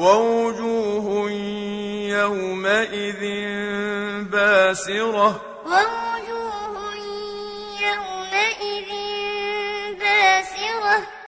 وَوُجُوهٌ يَوْمَئِذٍ بَاسِرَةٌ. وَوُجُوهٌ يَوْمَئِذٍ